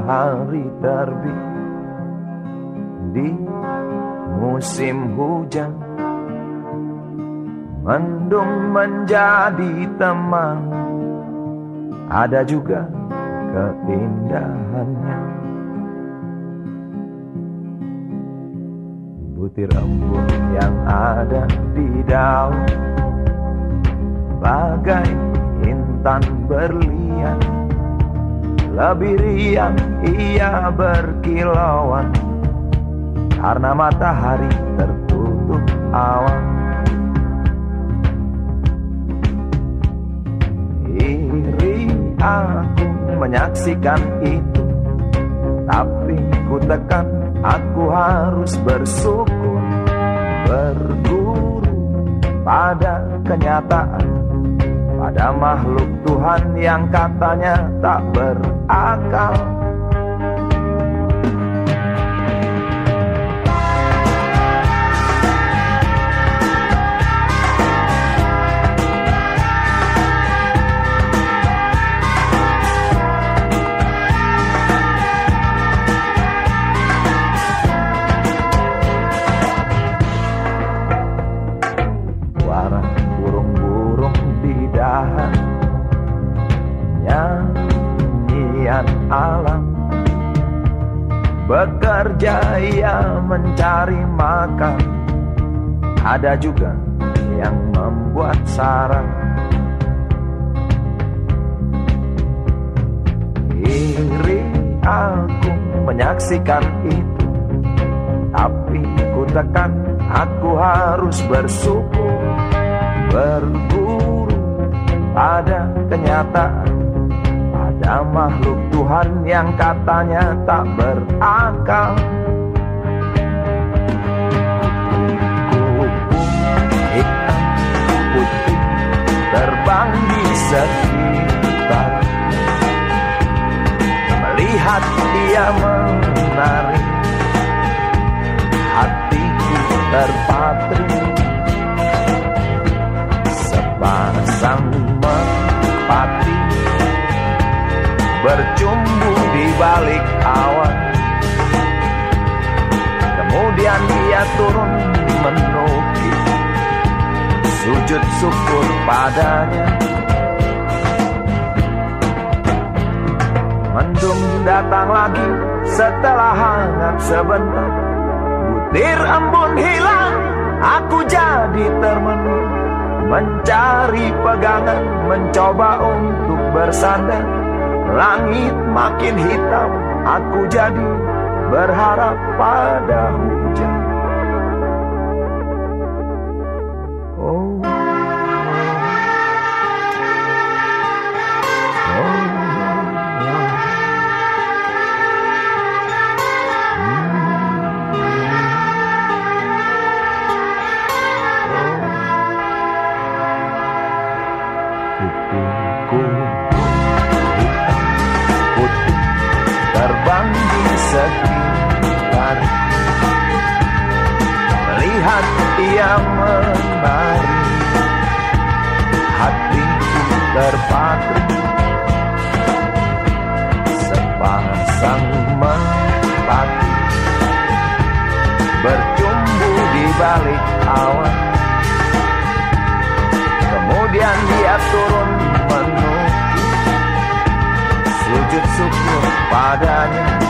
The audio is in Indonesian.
matahari terbit di musim hujan. Mendung menjadi teman. Ada juga keindahannya. Butir embun yang ada di daun. Bagai intan berlian Lebih riang ia berkilauan Karena matahari tertutup awan. Iri aku menyaksikan itu Tapi ku tekan aku harus bersyukur. Berguru pada kenyataan Pada makhluk Tuhan yang katanya tak berakal alam. Bekerja ia mencari makan. Ada juga yang membuat sarang. Iri aku menyaksikan itu. Tapi ku tekan aku harus bersyukur. Berguru pada kenyataan Pada makhluk Tuhan yang katanya tak berakal. Putih terbang di sekitar. Melihat dia Bercumbu di balik awan. Kemudian dia turun menukik Sujud syukur padanya. Mendung datang lagi setelah hangat sebentar. Butir embun hilang, aku jadi termenung. Mencari pegangan, mencoba untuk bersandar Langit makin hitam, aku jadi berharap pada hujan Oh, oh, sekitar Melihat ia menari Hatiku terpatri. Sepasang merpati. Bercumbu di balik awan. Kemudian dia turun menukik Sujud syukur padanya